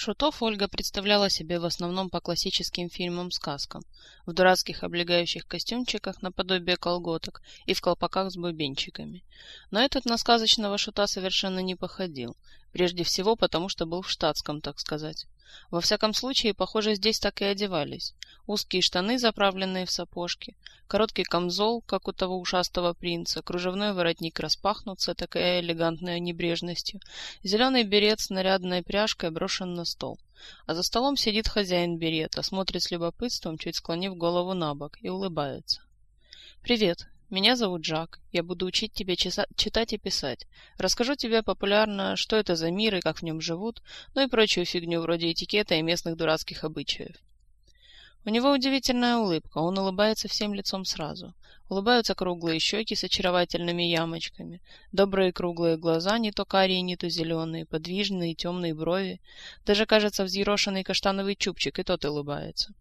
Шутов Ольга представляла себе в основном по классическим фильмам-сказкам, в дурацких облегающих костюмчиках наподобие колготок и в колпаках с бубенчиками. Но этот на сказочного шута совершенно не походил, прежде всего потому, что был в штатском, так сказать. Во всяком случае, похоже, здесь так и одевались. Узкие штаны, заправленные в сапожки, короткий камзол, как у того ушастого принца, кружевной воротник распахнут с такой элегантной небрежностью, зеленый берет с нарядной пряжкой брошен на стол. А за столом сидит хозяин берета, смотрит с любопытством, чуть склонив голову на бок, и улыбается. «Привет, меня зовут Жак. Я буду учить тебя читать и писать. Расскажу тебе популярно, что это за мир и как в нем живут, ну и прочую фигню вроде этикета и местных дурацких обычаев. У него удивительная улыбка, он улыбается всем лицом сразу. Улыбаются круглые щеки с очаровательными ямочками, добрые круглые глаза, не то карие, не то зеленые, подвижные темные брови. Даже, кажется, взъерошенный каштановый чубчик, и тот улыбается.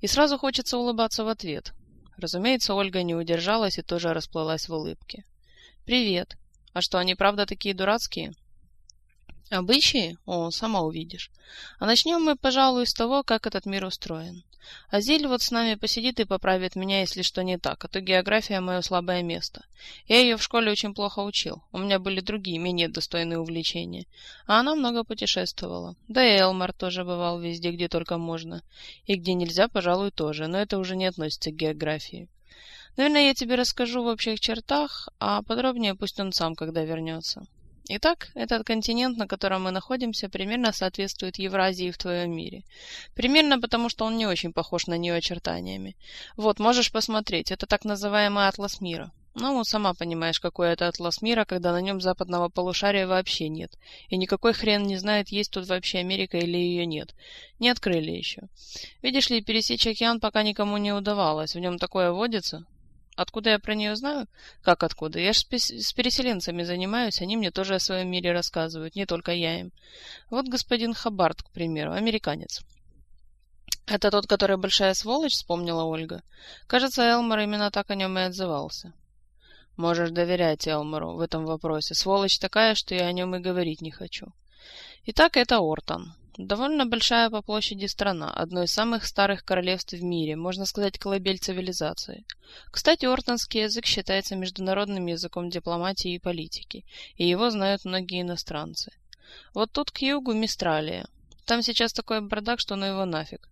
И сразу хочется улыбаться в ответ, Разумеется, Ольга не удержалась и тоже расплылась в улыбке. «Привет. А что, они правда такие дурацкие?» «Обычаи? О, сама увидишь. А начнем мы, пожалуй, с того, как этот мир устроен. Азиль вот с нами посидит и поправит меня, если что не так, а то география — мое слабое место. Я ее в школе очень плохо учил, у меня были другие, менее достойные увлечения. А она много путешествовала. Да и Элмар тоже бывал везде, где только можно. И где нельзя, пожалуй, тоже, но это уже не относится к географии. Наверное, я тебе расскажу в общих чертах, а подробнее пусть он сам, когда вернется. Итак, этот континент, на котором мы находимся, примерно соответствует Евразии в твоем мире. Примерно потому, что он не очень похож на нее очертаниями. Вот, можешь посмотреть, это так называемый атлас мира. Ну, сама понимаешь, какой это атлас мира, когда на нем западного полушария вообще нет. И никакой хрен не знает, есть тут вообще Америка или ее нет. Не открыли еще. Видишь ли, пересечь океан пока никому не удавалось. В нем такое водится. Откуда я про нее знаю? Как откуда? Я же с переселенцами занимаюсь, они мне тоже о своем мире рассказывают, не только я им. Вот господин Хабарт, к примеру, американец. Это тот, который большая сволочь, вспомнила Ольга. Кажется, Элмор именно так о нем и отзывался. Можешь доверять Элмору в этом вопросе. Сволочь такая, что я о нем и говорить не хочу. Итак, это Ортон. Довольно большая по площади страна, одно из самых старых королевств в мире, можно сказать, колыбель цивилизации. Кстати, ортонский язык считается международным языком дипломатии и политики, и его знают многие иностранцы. Вот тут к югу Мистралия. Там сейчас такой бардак, что ну его нафиг.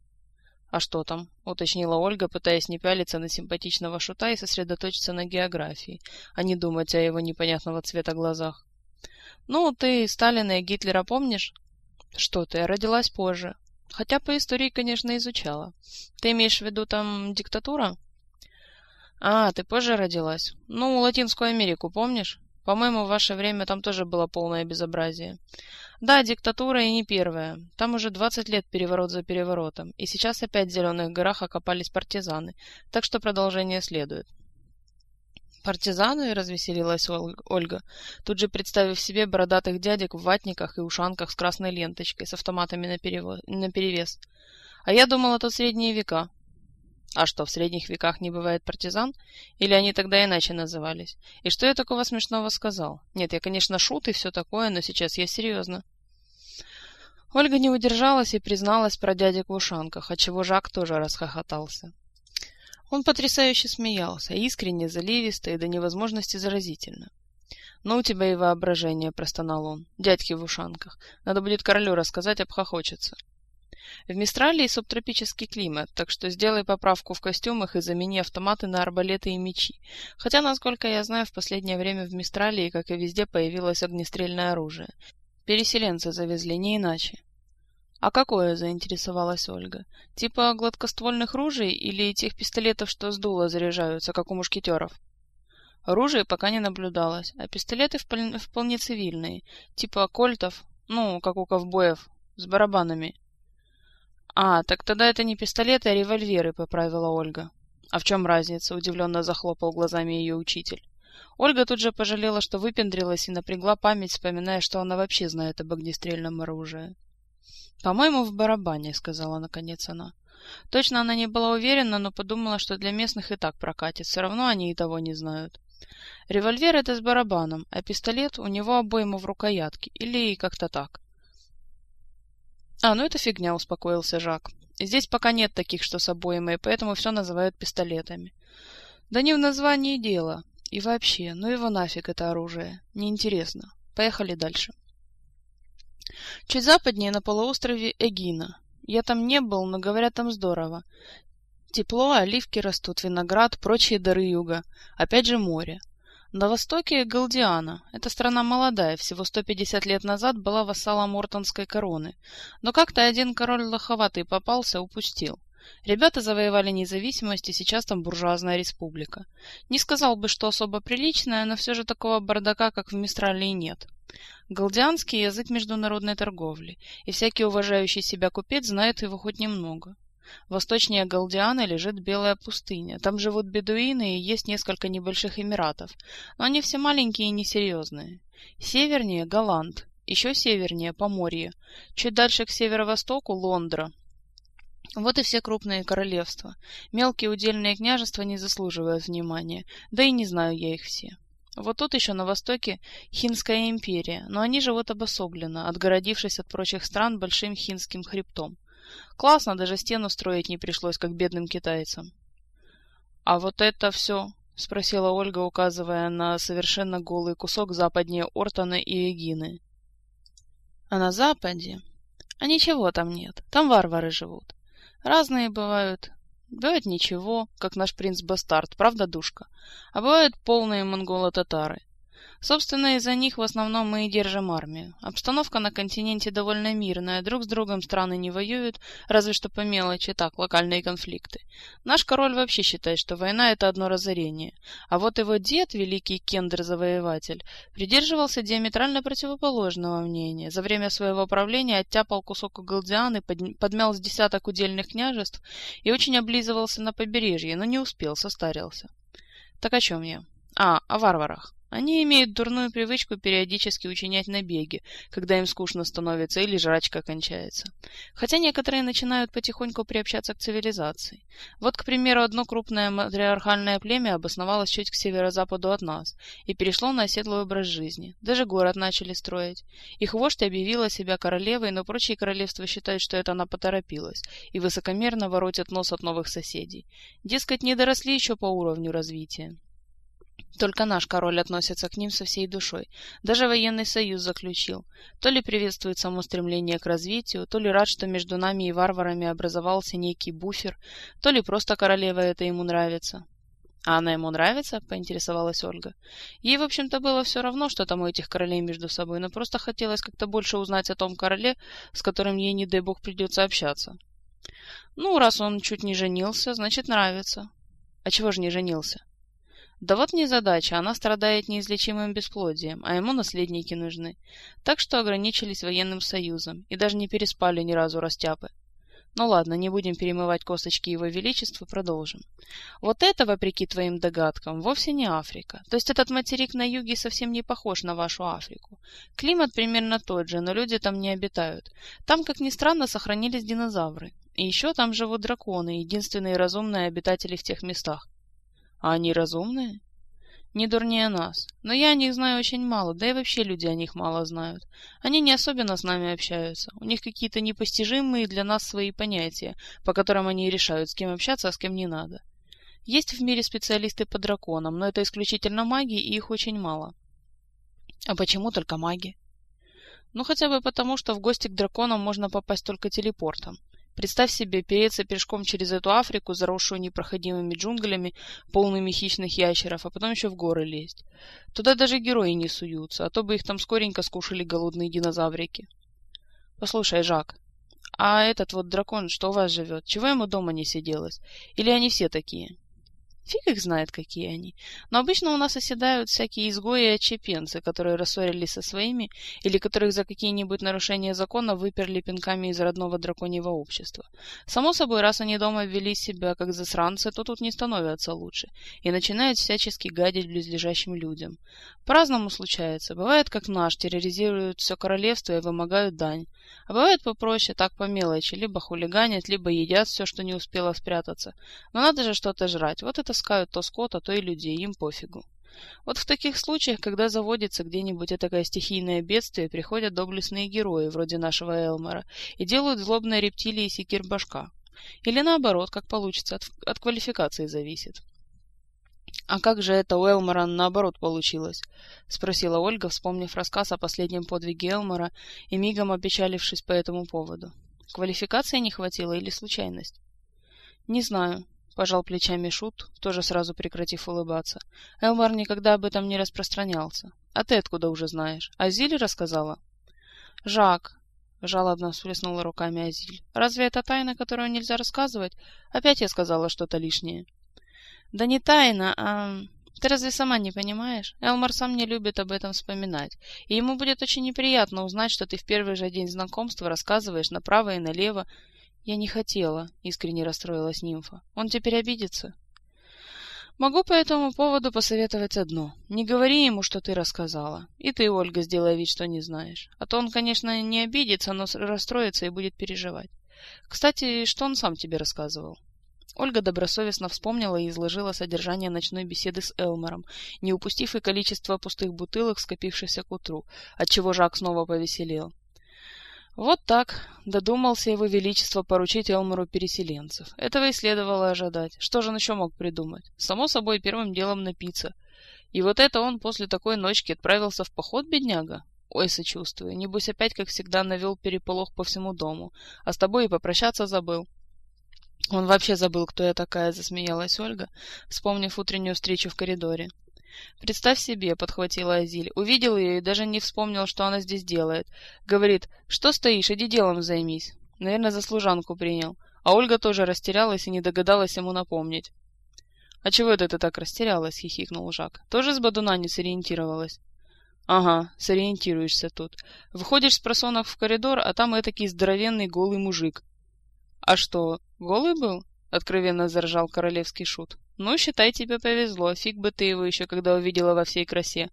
«А что там?» — уточнила Ольга, пытаясь не пялиться на симпатичного шута и сосредоточиться на географии, а не думать о его непонятного цвета глазах. «Ну, ты Сталина и Гитлера помнишь?» Что ты, я родилась позже. Хотя по истории, конечно, изучала. Ты имеешь в виду там диктатура? А, ты позже родилась. Ну, Латинскую Америку помнишь? По-моему, в ваше время там тоже было полное безобразие. Да, диктатура и не первая. Там уже 20 лет переворот за переворотом. И сейчас опять в Зеленых горах окопались партизаны. Так что продолжение следует. «Партизаны?» — развеселилась Ольга, тут же представив себе бородатых дядек в ватниках и ушанках с красной ленточкой, с автоматами наперевес. «А я думала, это средние века». «А что, в средних веках не бывает партизан? Или они тогда иначе назывались? И что я такого смешного сказал? Нет, я, конечно, шут и все такое, но сейчас я серьезно». Ольга не удержалась и призналась про дядек в ушанках, отчего Жак тоже расхохотался. Он потрясающе смеялся, искренне, заливисто и до невозможности заразительно. «Ну, у тебя и воображение», — простонал он. «Дядьки в ушанках. Надо будет королю рассказать, обхохочется». В Мистралии субтропический климат, так что сделай поправку в костюмах и замени автоматы на арбалеты и мечи. Хотя, насколько я знаю, в последнее время в Мистралии, как и везде, появилось огнестрельное оружие. Переселенцы завезли, не иначе. «А какое?» — заинтересовалась Ольга. «Типа гладкоствольных ружей или тех пистолетов, что с дула заряжаются, как у мушкетеров?» Оружие пока не наблюдалось, а пистолеты вполне цивильные, типа кольтов, ну, как у ковбоев, с барабанами. «А, так тогда это не пистолеты, а револьверы», — поправила Ольга. «А в чем разница?» — удивленно захлопал глазами ее учитель. Ольга тут же пожалела, что выпендрилась и напрягла память, вспоминая, что она вообще знает об огнестрельном оружии. «По-моему, в барабане», — сказала наконец она. Точно она не была уверена, но подумала, что для местных и так прокатит. Все равно они и того не знают. Револьвер — это с барабаном, а пистолет — у него обойма в рукоятке. Или как-то так. А, ну это фигня, успокоился Жак. Здесь пока нет таких, что с обоймой, поэтому все называют пистолетами. Да не в названии дело. И вообще, ну его нафиг это оружие. Неинтересно. Поехали дальше. Чуть западнее на полуострове Эгина. Я там не был, но говорят, там здорово. Тепло, оливки растут, виноград, прочие дары юга. Опять же море. На востоке Галдиана. Эта страна молодая, всего 150 лет назад была вассалом Ортонской короны. Но как-то один король лоховатый попался, упустил. Ребята завоевали независимость, и сейчас там буржуазная республика. Не сказал бы, что особо приличная, но все же такого бардака, как в Мистралии, нет. Галдианский язык международной торговли, и всякий уважающий себя купец знает его хоть немного. Восточнее Галдиана лежит Белая пустыня. Там живут бедуины и есть несколько небольших эмиратов, но они все маленькие и несерьезные. Севернее – Голланд, еще севернее – Поморье, чуть дальше к северо-востоку – Лондра. Вот и все крупные королевства. Мелкие удельные княжества не заслуживают внимания, да и не знаю я их все. Вот тут еще на востоке Хинская империя, но они живут обособленно, отгородившись от прочих стран большим хинским хребтом. Классно, даже стену строить не пришлось, как бедным китайцам. — А вот это все? — спросила Ольга, указывая на совершенно голый кусок западнее Ортона и Эгины. — А на западе? А ничего там нет, там варвары живут. Разные бывают. Бывает ничего, как наш принц-бастард, правда, душка? А бывают полные монголо-татары. Собственно, из-за них в основном мы и держим армию. Обстановка на континенте довольно мирная, друг с другом страны не воюют, разве что по мелочи, так, локальные конфликты. Наш король вообще считает, что война — это одно разорение. А вот его дед, великий Кендер-завоеватель, придерживался диаметрально противоположного мнения. За время своего правления оттяпал кусок Галдианы, подмял с десяток удельных княжеств и очень облизывался на побережье, но не успел, состарился. Так о чем я? А, о варварах. Они имеют дурную привычку периодически учинять набеги, когда им скучно становится или жрачка кончается. Хотя некоторые начинают потихоньку приобщаться к цивилизации. Вот, к примеру, одно крупное матриархальное племя обосновалось чуть к северо-западу от нас и перешло на оседлый образ жизни. Даже город начали строить. Их вождь объявила себя королевой, но прочие королевства считают, что это она поторопилась, и высокомерно воротят нос от новых соседей. Дескать, не доросли еще по уровню развития. Только наш король относится к ним со всей душой. Даже военный союз заключил. То ли приветствует само стремление к развитию, то ли рад, что между нами и варварами образовался некий буфер, то ли просто королева это ему нравится. «А она ему нравится?» — поинтересовалась Ольга. Ей, в общем-то, было все равно, что там у этих королей между собой, но просто хотелось как-то больше узнать о том короле, с которым ей, не дай бог, придется общаться. «Ну, раз он чуть не женился, значит, нравится». «А чего же не женился?» Да вот не задача, она страдает неизлечимым бесплодием, а ему наследники нужны. Так что ограничились военным союзом и даже не переспали ни разу растяпы. Ну ладно, не будем перемывать косточки его величества, продолжим. Вот это, вопреки твоим догадкам, вовсе не Африка. То есть этот материк на юге совсем не похож на вашу Африку. Климат примерно тот же, но люди там не обитают. Там, как ни странно, сохранились динозавры. И еще там живут драконы, единственные разумные обитатели в тех местах. А они разумные? Не дурнее нас. Но я о них знаю очень мало, да и вообще люди о них мало знают. Они не особенно с нами общаются. У них какие-то непостижимые для нас свои понятия, по которым они решают, с кем общаться, а с кем не надо. Есть в мире специалисты по драконам, но это исключительно маги, и их очень мало. А почему только маги? Ну, хотя бы потому, что в гости к драконам можно попасть только телепортом. Представь себе переться пешком через эту Африку, заросшую непроходимыми джунглями, полными хищных ящеров, а потом еще в горы лезть. Туда даже герои не суются, а то бы их там скоренько скушали голодные динозаврики. Послушай, Жак, а этот вот дракон, что у вас живет, чего ему дома не сиделось? Или они все такие? Фиг их знает, какие они. Но обычно у нас оседают всякие изгои и отчепенцы, которые рассорились со своими или которых за какие-нибудь нарушения закона выперли пинками из родного драконьего общества. Само собой, раз они дома вели себя как засранцы, то тут не становятся лучше и начинают всячески гадить близлежащим людям. По-разному случается. Бывает, как наш, терроризируют все королевство и вымогают дань. А бывает попроще, так по мелочи, либо хулиганят, либо едят все, что не успело спрятаться. Но надо же что-то жрать. Вот это таскают то скота, то и людей, им пофигу. Вот в таких случаях, когда заводится где-нибудь такое стихийное бедствие, приходят доблестные герои, вроде нашего Элмора, и делают злобные рептилии секир башка. Или наоборот, как получится, от, от квалификации зависит. «А как же это у Элмора наоборот получилось?» — спросила Ольга, вспомнив рассказ о последнем подвиге Элмора и мигом опечалившись по этому поводу. «Квалификации не хватило или случайность?» «Не знаю», — пожал плечами Шут, тоже сразу прекратив улыбаться. «Элмар никогда об этом не распространялся. А ты откуда уже знаешь? Азиль рассказала?» «Жак», — жалобно всплеснула руками Азиль. «Разве это тайна, которую нельзя рассказывать? Опять я сказала что-то лишнее». «Да не тайна, а...» Ты разве сама не понимаешь? Элмар сам не любит об этом вспоминать. И ему будет очень неприятно узнать, что ты в первый же день знакомства рассказываешь направо и налево, «Я не хотела», — искренне расстроилась нимфа. «Он теперь обидится?» «Могу по этому поводу посоветовать одно. Не говори ему, что ты рассказала. И ты, Ольга, сделай вид, что не знаешь. А то он, конечно, не обидится, но расстроится и будет переживать. Кстати, что он сам тебе рассказывал?» Ольга добросовестно вспомнила и изложила содержание ночной беседы с Элмором, не упустив и количество пустых бутылок, скопившихся к утру, отчего Жак снова повеселел. Вот так додумался его величество поручить Элмору переселенцев. Этого и следовало ожидать. Что же он еще мог придумать? Само собой, первым делом напиться. И вот это он после такой ночки отправился в поход, бедняга? Ой, сочувствую. Небось опять, как всегда, навел переполох по всему дому. А с тобой и попрощаться забыл. Он вообще забыл, кто я такая, засмеялась Ольга, вспомнив утреннюю встречу в коридоре. «Представь себе», — подхватила Азиль. Увидел ее и даже не вспомнил, что она здесь делает. Говорит, «Что стоишь? Иди делом займись». Наверное, за служанку принял. А Ольга тоже растерялась и не догадалась ему напомнить. «А чего это ты так растерялась?» — хихикнул Жак. «Тоже с Бадуна не сориентировалась?» «Ага, сориентируешься тут. Выходишь с просонок в коридор, а там этакий здоровенный голый мужик». «А что, голый был?» — откровенно заржал королевский шут. Ну, считай, тебе повезло, фиг бы ты его еще когда увидела во всей красе.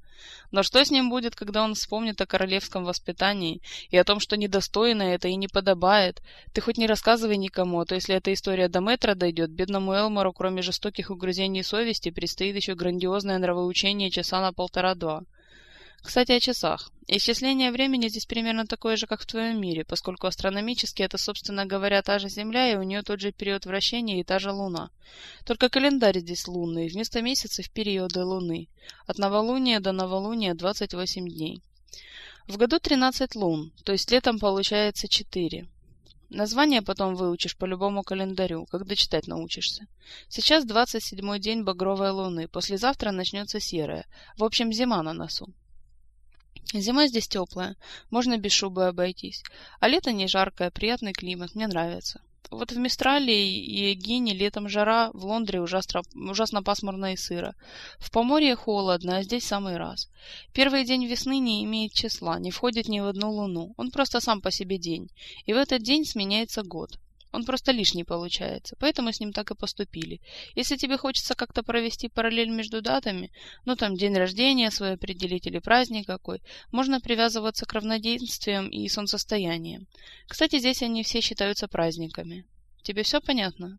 Но что с ним будет, когда он вспомнит о королевском воспитании и о том, что недостойно это и не подобает? Ты хоть не рассказывай никому, а то если эта история до метра дойдет, бедному Элмору, кроме жестоких угрызений совести, предстоит еще грандиозное нравоучение часа на полтора-два. Кстати, о часах. Исчисление времени здесь примерно такое же, как в твоем мире, поскольку астрономически это, собственно говоря, та же Земля, и у нее тот же период вращения и та же Луна. Только календарь здесь лунный, вместо месяцев периоды Луны. От новолуния до новолуния 28 дней. В году 13 лун, то есть летом получается 4. Название потом выучишь по любому календарю, когда читать научишься. Сейчас 27 день багровой луны, послезавтра начнется серая. В общем, зима на носу. Зима здесь теплая, можно без шубы обойтись. А лето не жаркое, приятный климат, мне нравится. Вот в Мистрале и Эгине летом жара, в Лондре ужасно, ужасно пасмурно и сыро. В Поморье холодно, а здесь самый раз. Первый день весны не имеет числа, не входит ни в одну луну. Он просто сам по себе день. И в этот день сменяется год. Он просто лишний получается, поэтому с ним так и поступили. Если тебе хочется как-то провести параллель между датами, ну там день рождения свой определить или праздник какой, можно привязываться к равноденствиям и солнцестояниям. Кстати, здесь они все считаются праздниками. Тебе все понятно?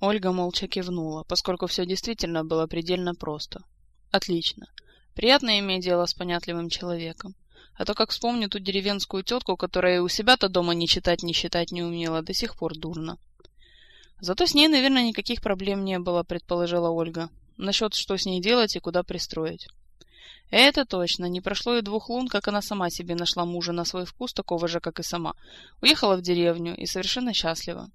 Ольга молча кивнула, поскольку все действительно было предельно просто. Отлично. Приятно иметь дело с понятливым человеком. А то как вспомню ту деревенскую тетку, которая у себя-то дома ни читать, ни считать не умела, до сих пор дурно. Зато с ней, наверное, никаких проблем не было, предположила Ольга. Насчет, что с ней делать и куда пристроить. Это точно. Не прошло и двух лун, как она сама себе нашла мужа на свой вкус, такого же, как и сама. Уехала в деревню и совершенно счастлива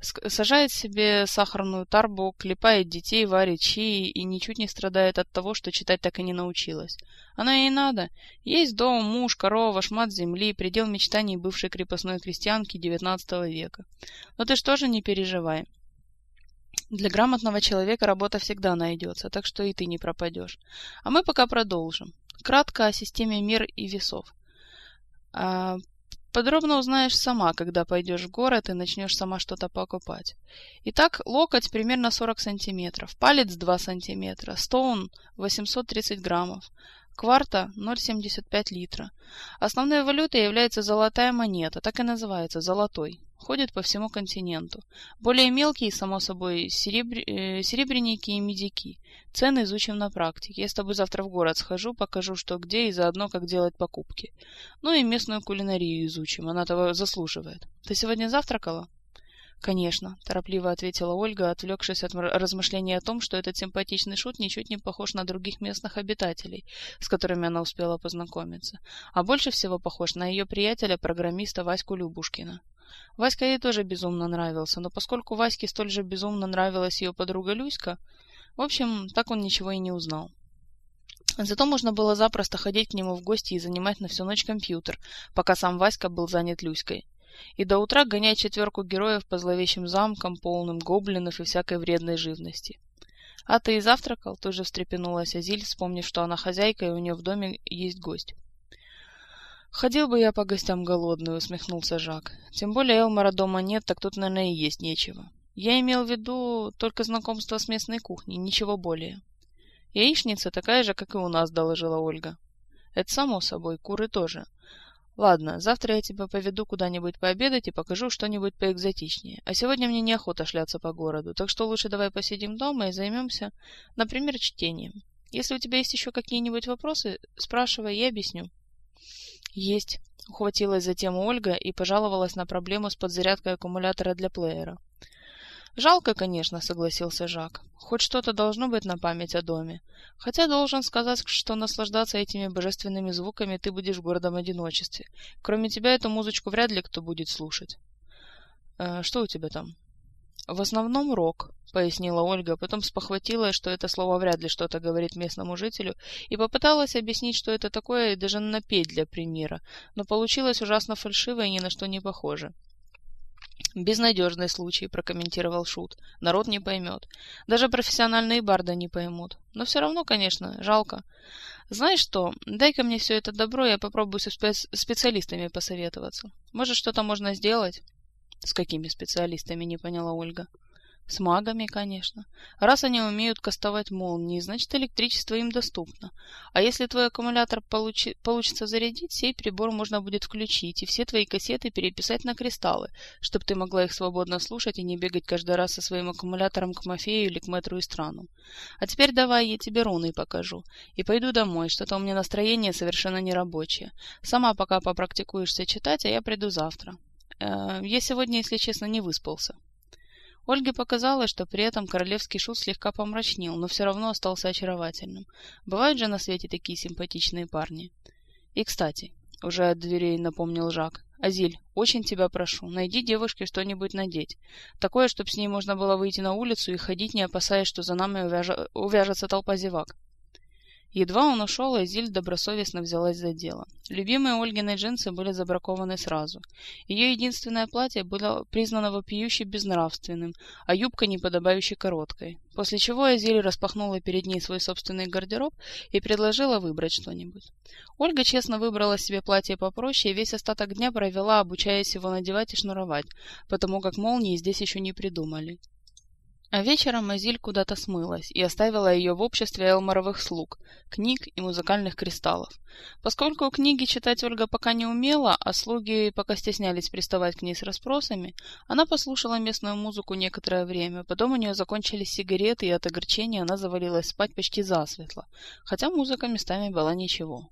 сажает себе сахарную тарбу, клепает детей, варит чаи и ничуть не страдает от того, что читать так и не научилась. Оно ей надо. Есть дом, муж, корова, шмат земли, предел мечтаний бывшей крепостной крестьянки XIX века. Но ты ж тоже не переживай. Для грамотного человека работа всегда найдется, так что и ты не пропадешь. А мы пока продолжим. Кратко о системе мер и весов. Подробно узнаешь сама, когда пойдешь в город и начнешь сама что-то покупать. Итак, локоть примерно 40 сантиметров, палец 2 сантиметра, стоун 830 граммов, кварта 0,75 литра. Основной валютой является золотая монета, так и называется, золотой. Ходят по всему континенту. Более мелкие, само собой, серебр... э, серебряники и медики. Цены изучим на практике. Я с тобой завтра в город схожу, покажу, что где, и заодно, как делать покупки. Ну и местную кулинарию изучим, она того заслуживает. Ты сегодня завтракала? «Конечно», — торопливо ответила Ольга, отвлекшись от размышлений о том, что этот симпатичный шут ничуть не похож на других местных обитателей, с которыми она успела познакомиться, а больше всего похож на ее приятеля-программиста Ваську Любушкина. Васька ей тоже безумно нравился, но поскольку Ваське столь же безумно нравилась ее подруга Люська, в общем, так он ничего и не узнал. Зато можно было запросто ходить к нему в гости и занимать на всю ночь компьютер, пока сам Васька был занят Люськой и до утра гонять четверку героев по зловещим замкам, полным гоблинов и всякой вредной живности. «А ты и завтракал?» — тут же встрепенулась Азиль, вспомнив, что она хозяйка, и у нее в доме есть гость. «Ходил бы я по гостям голодный», — усмехнулся Жак. «Тем более Элмара дома нет, так тут, наверное, и есть нечего. Я имел в виду только знакомство с местной кухней, ничего более». «Яичница такая же, как и у нас», — доложила Ольга. «Это само собой, куры тоже. Ладно, завтра я тебя поведу куда-нибудь пообедать и покажу что-нибудь поэкзотичнее. А сегодня мне неохота шляться по городу, так что лучше давай посидим дома и займемся, например, чтением. Если у тебя есть еще какие-нибудь вопросы, спрашивай, я объясню. Есть. Ухватилась за тему Ольга и пожаловалась на проблему с подзарядкой аккумулятора для плеера. «Жалко, конечно», — согласился Жак. «Хоть что-то должно быть на память о доме. Хотя должен сказать, что наслаждаться этими божественными звуками ты будешь в гордом одиночестве. Кроме тебя эту музычку вряд ли кто будет слушать». «Э, «Что у тебя там?» «В основном рок», — пояснила Ольга, потом спохватилась, что это слово вряд ли что-то говорит местному жителю, и попыталась объяснить, что это такое, и даже напеть для примера, но получилось ужасно фальшиво и ни на что не похоже. «Безнадежный случай», — прокомментировал Шут. «Народ не поймет. Даже профессиональные барды не поймут. Но все равно, конечно, жалко. Знаешь что, дай-ка мне все это добро, я попробую со спе- специалистами посоветоваться. Может, что-то можно сделать?» «С какими специалистами?» — не поняла Ольга. С магами, конечно. Раз они умеют кастовать молнии, значит электричество им доступно. А если твой аккумулятор получи... получится зарядить, сей прибор можно будет включить и все твои кассеты переписать на кристаллы, чтобы ты могла их свободно слушать и не бегать каждый раз со своим аккумулятором к Мафею или к Мэтру и Страну. А теперь давай я тебе руны покажу. И пойду домой, что-то у меня настроение совершенно нерабочее. Сама пока попрактикуешься читать, а я приду завтра. Э, я сегодня, если честно, не выспался. Ольге показалось, что при этом королевский шут слегка помрачнел, но все равно остался очаровательным. Бывают же на свете такие симпатичные парни. И, кстати, уже от дверей напомнил Жак. «Азиль, очень тебя прошу, найди девушке что-нибудь надеть. Такое, чтобы с ней можно было выйти на улицу и ходить, не опасаясь, что за нами увяжется толпа зевак. Едва он ушел, Азиль добросовестно взялась за дело. Любимые Ольгины джинсы были забракованы сразу. Ее единственное платье было признано вопиюще безнравственным, а юбка неподобающе короткой. После чего Азиль распахнула перед ней свой собственный гардероб и предложила выбрать что-нибудь. Ольга честно выбрала себе платье попроще и весь остаток дня провела, обучаясь его надевать и шнуровать, потому как молнии здесь еще не придумали. А вечером Азиль куда-то смылась и оставила ее в обществе Элморовых слуг, книг и музыкальных кристаллов. Поскольку книги читать Ольга пока не умела, а слуги пока стеснялись приставать к ней с расспросами, она послушала местную музыку некоторое время, потом у нее закончились сигареты, и от огорчения она завалилась спать почти засветло, хотя музыка местами была ничего.